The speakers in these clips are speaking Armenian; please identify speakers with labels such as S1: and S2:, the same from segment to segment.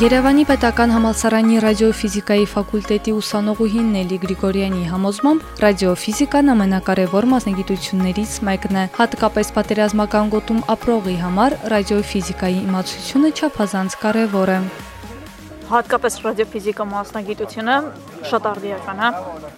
S1: Երևանի Պետական համալսարանի ռադիոֆիզիկայի ֆակուլտետի ուսանողուհին Նելի Գրիգորյանի համոզմամբ ռադիոֆիզիկան ամենակարևոր մասնագիտություններից մեկն է։ Հատկապես պատերազմական գոտում ապրողի համար ռադիոֆիզիկայի իմացությունը չափազանց կարևոր է
S2: հատկապես ռադիոֆիզիկա մասնագիտությունը շատ արդիական է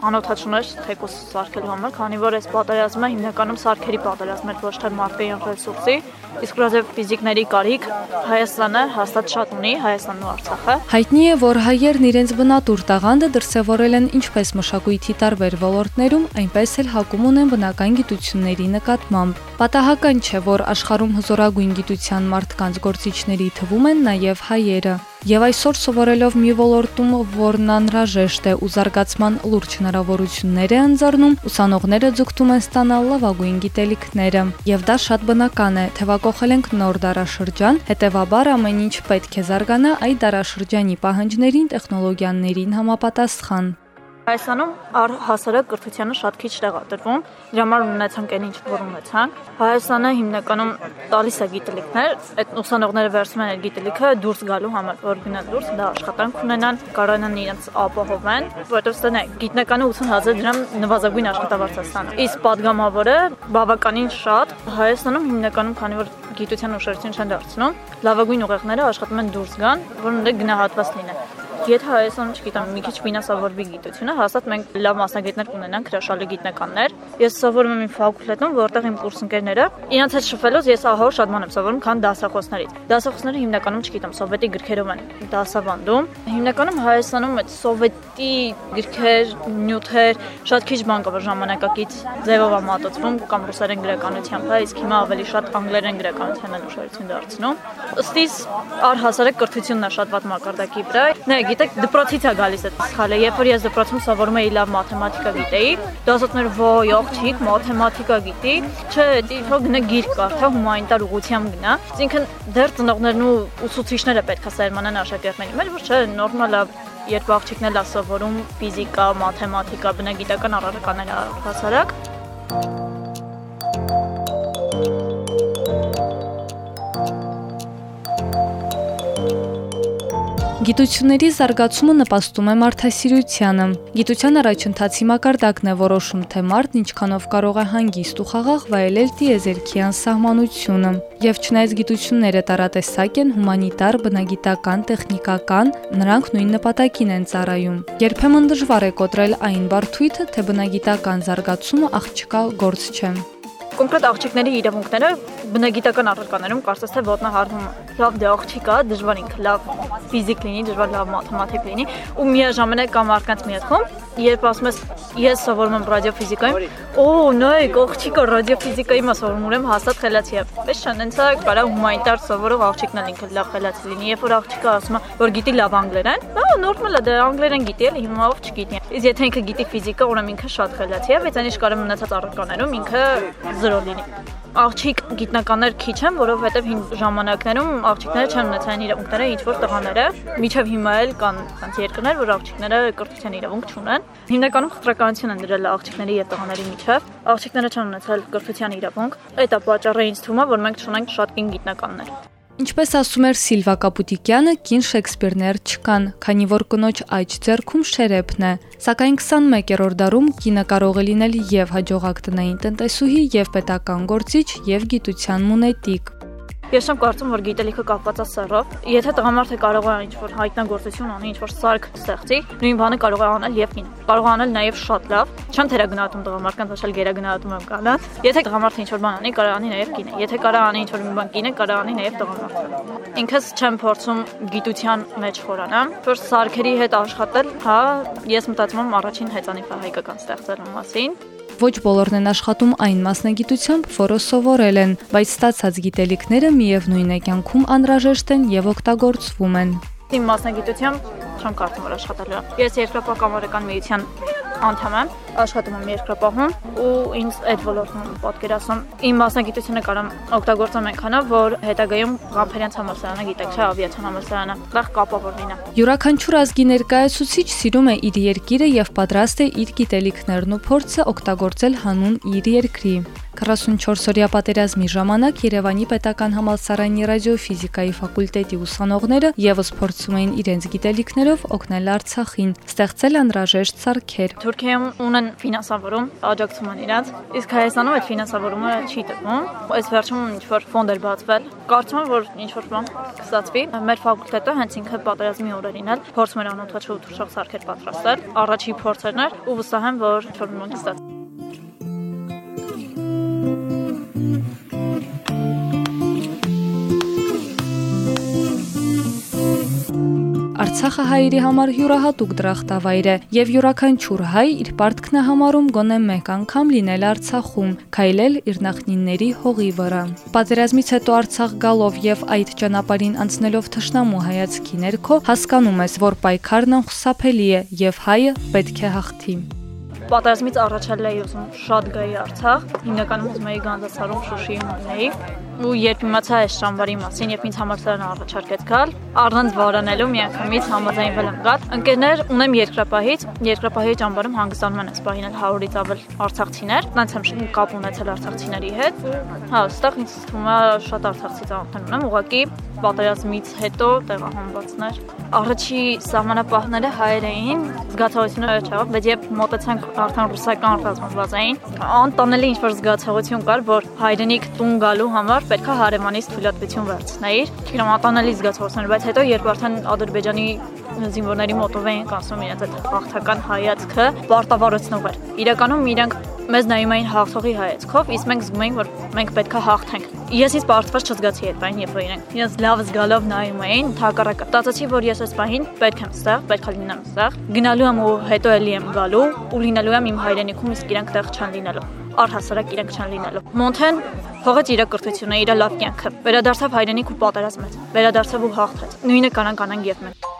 S2: անօթաչունеш թեկուս սարքելու համար, քանի որ այս պատերազմը հիմնականում սարքերի պատերազմ էր, ոչ թե մարդկային ռեսուրսի, իսկ ռադիոֆիզիկների կարիք Հայաստանը հաստատ շատ ունի, Հայաստանն ու Արցախը։
S1: Հայտնի է, որ հայերն իրենց բնատուր տաղանդը դրսևորել են ինչպես մշակույթի տարբեր ոլորտներում, այնպես էլ հակում ունեն բնական գիտությունների նկատմամբ։ Պատահական չէ, որ աշխարհում հզորագույն գիտության մարդկանց գործիչների թվում են նաև հայերը։ Եվ այսօր սովորելով մի ոլորտում, որն անհրաժեշտ է ու զարգացման լուրջ հնարավորություններ է ընձեռնում, ուսանողները ձգտում են ստանալ լավագույն գիտելիքները։ Եվ դա շատ բնական է, թեվակողել ենք նոր դարաշրջան, հետևաբար ամեն ինչ պետք է զարգանա այդ դարաշրջանի պահանջներին, տեխնոլոգիաներին համապատասխան։
S2: Հայաստանում հասարակ կրթությանը շատ քիչ տեղ է տրվում։ Դրա համար ունեցանք այն ինչ որ ունեցանք։ Հայաստանը հիմնականում տալիս է գիտելիքներ, այդ ուսանողները վերցնում են այդ գիտելիքը դուրս գալու համար, որ գնան դուրս դա աշխատանք ունենան, կարողանան իրենց ապահովեն, որովհետև ստանա գիտնականը 80000 դրամ նվազագույն աշխատավարձ է ստանում։ Իսկ падգամավորը բավականին շատ Հայաստանում հիմնականում քանի որ գիտության ուշադրություն չեն դարձնում, լավագույն ուղեղները աշխատում են դուրս գան, որոնք գնահատված լինեն։ Եթե Հայաստանում, չգիտեմ, մի քիչ ֆինանսավորվի գիտությունը, հաստատ մենք լավ մասնագետներ կունենանք, հրաշալի գիտնականներ։ Ես սովորում եմ իմ ֆակուլտետում, որտեղ իմ կուրսընկերները իրancs հետ շփվելուց ես ահա շատ բան եմ սովորում, քան դասախոսներից։ Դասախոսները հիմնականում, չգիտեմ, սովետի գրքերով են դասավանդում։ Հիմնականում Հայաստանում այդ սովետի գրքեր, նյութեր, շատ քիչ բան կա, որ ժամանակակից ձևով է մատուցվում կամ ռուսերեն գրականությամբ, իսկ հիմա ավելի շատ անգլերեն գրականության են ուշադրություն դարձնում։ Ըստիս առհասարակ կրթությունն է շատ վատ մակարդակի վրա։ Նե գիտեք, դպրոցից է գալիս այդ սխալը։ Երբ որ ես դպրոցում սովորում էի լավ մաթեմատիկա գիտեի, դասատներ ոյ, աղջիկ, մաթեմատիկա գիտի, չէ, դիփո գնա գիրք կարդա, հումանիտար ուղղությամբ գնա։ Այսինքն դեռ ծնողներն ու ուսուցիչները պետք է սերմանան աշակերտների մեջ, որ չէ, նորմալ է երբ աղջիկն է սովորում ֆիզիկա, մաթեմատիկա, բնագիտական առարկաներ հասարակ
S1: Գիտությունների զարգացումը նպաստում է մարդասիրությանը։ Գիտության առաջընթացի մակարդակն է որոշում, թե մարդն ինչքանով կարող է հանգիստ ու խաղաղ վայելել տիեզերքի անսահմանությունը։ Եվ չնայած գիտությունները տարատեսակ են, հումանիտար, բնագիտական, տեխնիկական, նրանք նույն նպատակին են ծառայում։ Երբեմն դժվար է կոտրել այն բարդույթը, թե բնագիտական զարգացումը աղջկա գործ չէ
S2: կոնկրետ աղջիկների իրավունքները բնագիտական առարկաներում կարծես թե ոտնահարվում լավ դե աղջիկա դժվար ինքը լավ ֆիզիկ լինի, դժվար լավ մաթեմատիկ լինի ու միաժամանակ կամ արկանց մի հատ խումբ, երբ ասում ես ես սովորում եմ ռադիոֆիզիկայում, օ, նայեք, աղջիկը ռադիոֆիզիկայի մաս սովորում ուրեմն հաստատ խելացի է։ Պես չան, հենց է կարա հումանիտար սովորող աղջիկն էլ ինքը լավ խելացի լինի, երբ որ աղջիկը ասում է, որ գիտի լավ անգլերեն, հա, նորմալ է, դե անգլերեն գիտի էլ, հիմա ով չգիտի։ Իսկ եթե ինքը գիտի ֆիզիկա, ուրեմն ինքը շատ խելացի է, բայց այն ինչ կարեմ մնացած առարկաներում ինքը 0 լինի աղջիկ գիտնականներ քիչ են, որովհետև հին ժամանակներում աղջիկները չեն ունեցել իրավունքները ինչ որ տղաները, միջև հիմա էլ կան այնց երկրներ, որ աղջիկները կրթության իրավունք չունեն։ Հիմնականում խտրականություն են դրել աղջիկների եւ տղաների միջև։ Աղջիկները չեն ունեցել կրթության իրավունք։ Այդ է պատճառը ինձ թվում է, որ մենք չունենք շատ կին գիտնականներ։
S1: Ինչպես ասում էր Սիլվա Կապուտիկյանը, կին Շեքսպիրներ չկան, քանի որ կնոջ աջ ձեռքում շերեփն է։ Սակայն 21-րդ դարում կինը կարող է լինել եւ հաջողակ տնային տնտեսուհի, եւ պետական գործիչ, եւ գիտության մունետիկ։
S2: Ես չեմ կարծում, որ գիտելիքը կապված է սեռով։ Եթե տղամարդը կարող է ինչ-որ հայտնագործություն անի, ինչ-որ սարք ստեղծի, նույն բանը կարող է անել եւ կինը։ Կարող է անել նաեւ շատ լավ։ Չեմ թերագնահատում տղամարդկանց, ոչ էլ գերագնահատում եմ կանանց։ Եթե տղամարդը ինչ-որ բան անի, կարող անի նաեւ կինը։ Եթե կարող անի ինչ-որ մի բան կինը, կարող անի նաեւ տղամարդը։ Ինքս չեմ փորձում գիտության մեջ խորանամ, որ սարքերի հետ աշխատել, հա, ես մտածում եմ առաջին հեծանիվը հայկական ստեղծելու մասին
S1: Ոչ բոլորն են աշխատում այն մասնագիտությամբ, որը սովորել են, բայց ստացած գիտելիքները միևնույն է կյանքում անհրաժեշտ են եւ օգտագործվում են։
S2: Իմ մասնագիտությամբ չեմ կարծում որ աշխատելու Ես երկրապահ միության անդամ եմ, աշխատում եմ երկրապահում ու ինձ այդ ոլորտում պատկերացնում իմ մասնագիտությունը կարամ օգտագործեմ այնքանով, որ հետագայում Ղամփերյանց համալսարանը գիտեք, չէ, ավիացիոն համալսարանը, լավ կապավոր լինա։
S1: Յուրաքանչյուր ազգի ներկայացուցիչ սիրում է իր երկիրը եւ պատրաստ է իր գիտելիքներն ու փորձը օգտագործել հանուն իր երկրի։ 44-օրյա պատերազմի ժամանակ Երևանի Պետական համալսարանի ռադիոֆիզիկայի ֆակուլտետի ուսանողները եւս փորձում էին իրենց գիտելիքներով օգնել Արցախին, ստեղծել անհրաժեշտ սարքեր։
S2: Թուրքիայում ունեն ֆինանսավորում, աջակցում են իրաց, իսկ Հայաստանում այդ ֆինանսավորումը չի տրվում։ Այս վերջում ինչ որ ֆոնդ էր բացվել։ Կարծում եմ, որ ինչ որ բան կստացվի։ Մեր ֆակուլտետը հենց ինքը պատերազմի օրերին էլ փորձում էր անօթաչու թուրքշող սարքեր պատրաստել։ Առաջի փորձերն էր ու վստահ եմ, որ ինչ որ բան
S1: Արցախը հայերի համար յուրահատուկ դրախտավայր է, եւ յուրաքանչյուր հայ իր պարտքն է համարում գոնե մեկ անգամ լինել Արցախում, քայլել իր նախնիների հողի վրա։ Պատերազմից հետո Արցախ գալով եւ այդ ճանապարհին անցնելով թշնամու հայացքի ներքո հասկանում ես, որ պայքարն անխուսափելի է եւ հայը պետք է հաղթի
S2: պատերազմից առաջել էի ուզում շատ գայի Արցախ, հիմնականում ուզում էի Գանձասարում Շուշիի մտնեի, ու երբ իմացա այս ճամբարի մասին, երբ ինձ համալսարանը առաջարկեց գալ, առանց վարանելու միանգամից համաձայնվել եմ գալ։ Ընկերներ ունեմ երկրապահից, երկրապահի ճամբարում հանգստանում են սպահին 100-ից ավել արցախցիներ, նրանց եմ կապ ունեցել արցախցիների հետ։ Հա, այստեղ ինձ թվում է շատ արցախցի ծանոթան ունեմ, ուղղակի պատերազմից հետո տեղահանվածներ։ Առաջի սահմանապահները հայեր էին, զգացողությունը չաղ, բայց երբ մոտեցանք արդեն ռուսական ռազմավազային, անտանելի ինչ-որ զգացողություն կար, որ հայրենիք տուն գալու համար պետքա հարևանից թույլատվություն վերցնեիր։ Իրոք անտանելի զգացողություն բայց հետո երբ արդեն Ադրբեջանի զինվորների մոտով էին կասում իրենց այդ հաղթական հայացքը, պարտավորեցնող էր։ Իրականում իրենք մեզ նայում էին հաղթողի հայացքով, իսկ մենք զգում էինք, որ մենք պետքա հաղթենք։ Ես ինձ պարտված չզգացի այդ բան, երբ որ իրենք ես լավ զգալով նայում էին, հակառակը։ Ստացեցի, որ ես այս բանին պետք եմ ստեղ, պետքա լինեմ ստեղ։ Գնալու եմ ու հետո էլի եմ գալու ու լինելու եմ իմ հայրենիքում, իսկ իրենք տեղ չեն լինելու առհասարակ իրենք չեն լինելու։ Մոնթեն փողեց իր կրթությունը, իր լավ կյանքը։ Վերադարձավ հայրենիք ու պատերազմեց։ Վերադարձավ ու հաղթեց։ Նույնը կանանք անեն եւ մենք։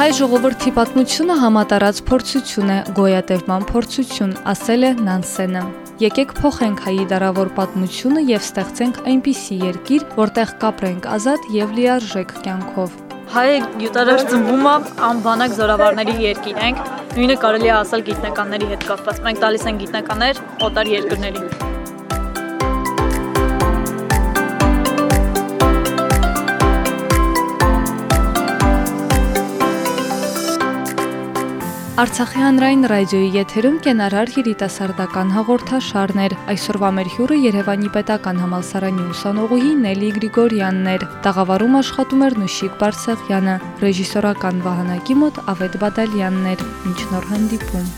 S1: Հայ ժողովրդի պատմությունը համատարած փորձություն է, գոյատևման փորձություն, ասել է Նանսենը։ Եկեք փոխենք հայի դարավոր պատմությունը եւ ստեղծենք այնպիսի երկիր, որտեղ կապրենք ազատ եւ լիարժեք կյանքով։
S2: Հայը յուտարար ծնվում է անբանակ զորավարների երկիր ենք։ Նույնը կարելի է ասել գիտնականների հետ կապված։ Մենք տալիս ենք գիտնականներ օտար երկրներին։
S1: Արցախի հանրային ռադիոյի եթերում կենարար երիտասարդական հաղորդաշարներ։ Այսօրվա մեր հյուրը Երևանի Պետական համալսարանի ուսանողուհի Նելի Գրիգորյանն էր։ Տաղավարում աշխատում էր Նուշիկ Բարսեղյանը, ռեժիսորական վահանակի մոտ Ավետ Բադալյանն էր։ Մինչ նոր հանդիպում։